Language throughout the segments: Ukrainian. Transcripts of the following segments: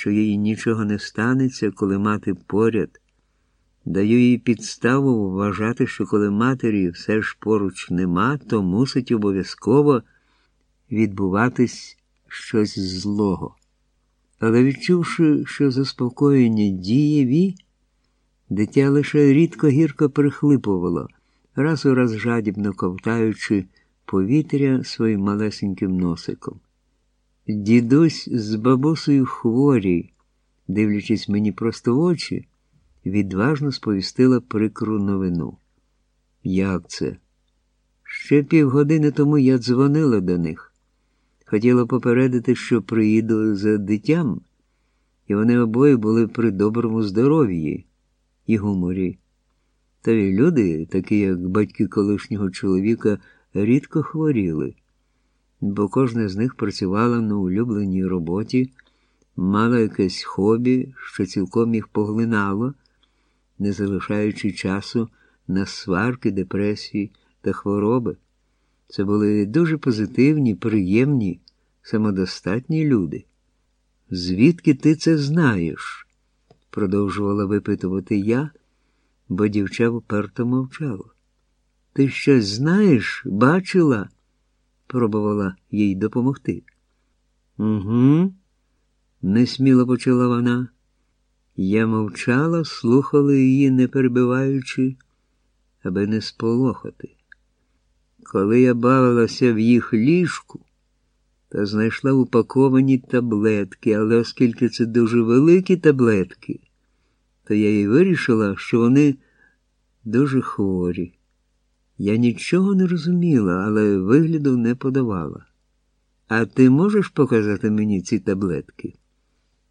що їй нічого не станеться, коли мати поряд. Даю їй підставу вважати, що коли матері все ж поруч нема, то мусить обов'язково відбуватись щось злого. Але відчувши, що заспокоєння дієві, дитя лише рідко гірко прихлипувало, раз у раз жадібно ковтаючи повітря своїм малесеньким носиком. Дідусь з бабусею хворі, дивлячись мені просто в очі, відважно сповістила прикру новину. Як це? Ще півгодини тому я дзвонила до них. Хотіла попередити, що приїду за дитям, і вони обоє були при доброму здоров'ї і гуморі. Та й люди, такі як батьки колишнього чоловіка, рідко хворіли, бо кожна з них працювала на улюбленій роботі, мала якесь хобі, що цілком їх поглинало, не залишаючи часу на сварки, депресії та хвороби. Це були дуже позитивні, приємні, самодостатні люди. Звідки ти це знаєш? продовжувала випитувати я, бо дівча вперто мовчала. Ти щось знаєш, бачила? Пробувала їй допомогти. Угу, несміло почала вона. Я мовчала, слухала її, не перебиваючи, аби не сполохати. Коли я бавилася в їх ліжку, та знайшла упаковані таблетки, але оскільки це дуже великі таблетки, то я й вирішила, що вони дуже хворі. Я нічого не розуміла, але вигляду не подавала. А ти можеш показати мені ці таблетки?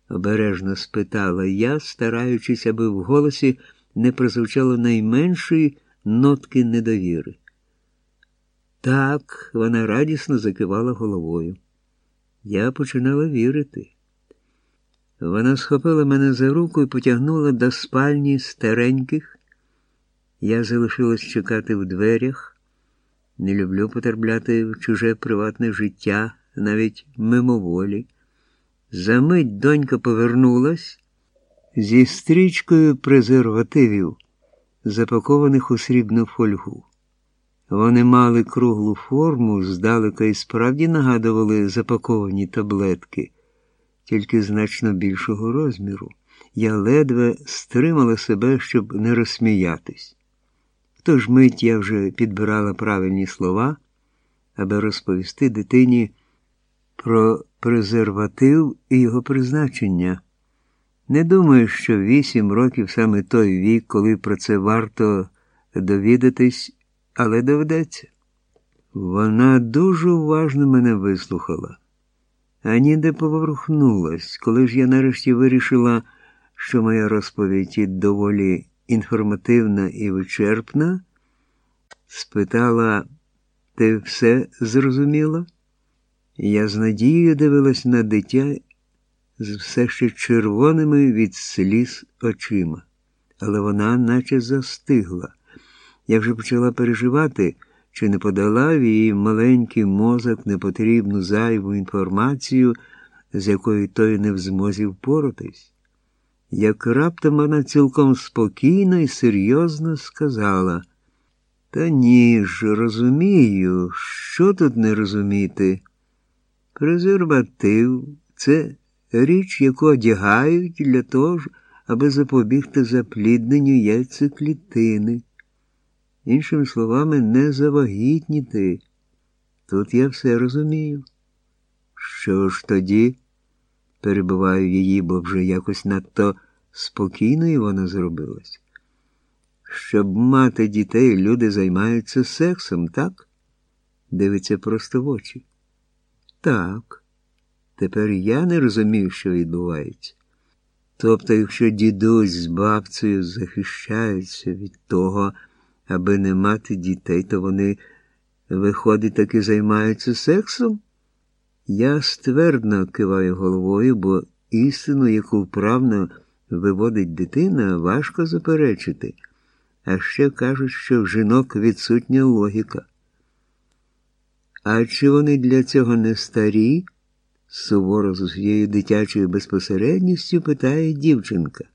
обережно спитала я, стараючись, аби в голосі не прозвучало найменшої нотки недовіри. Так, вона радісно закивала головою. Я починала вірити. Вона схопила мене за руку і потягнула до спальні стареньких. Я залишилась чекати в дверях. Не люблю потерпляти в чуже приватне життя, навіть мимоволі. Замить донька повернулась зі стрічкою презервативів, запакованих у срібну фольгу. Вони мали круглу форму, здалека і справді нагадували запаковані таблетки, тільки значно більшого розміру. Я ледве стримала себе, щоб не розсміятись. Ту ж мить я вже підбирала правильні слова, аби розповісти дитині про презерватив і його призначення. Не думаю, що вісім років саме той вік, коли про це варто довідатись але доведеться. Вона дуже уважно мене вислухала, а ніде поворухнулась, коли ж я нарешті вирішила, що моя розповідь доволі інформативна і вичерпна, спитала, ти все зрозуміла? Я з надією дивилась на дитя з все ще червоними від сліз очима, але вона наче застигла. Я вже почала переживати, чи не подала в її маленький мозок непотрібну зайву інформацію, з якою той не в змозі впоратись. Як раптом вона цілком спокійно і серйозно сказала, та ні ж, розумію, що тут не розуміти. Презерватив це річ, яку одягають для того, аби запобігти заплідненню яйцеклітини. Іншими словами, не завагітніти. Тут я все розумію. Що ж тоді? перебиваю її, бо вже якось надто спокійною вона зробилась. Щоб мати дітей, люди займаються сексом, так? Дивиться просто в очі. Так. Тепер я не розумію, що відбувається. Тобто, якщо дідусь з бабцею захищаються від того, аби не мати дітей, то вони, виходить, таки займаються сексом? Я ствердно киваю головою, бо істину, яку вправно виводить дитина, важко заперечити, а ще кажуть, що в жінок відсутня логіка. А чи вони для цього не старі? суворо з усією дитячою безпосередністю питає дівчинка.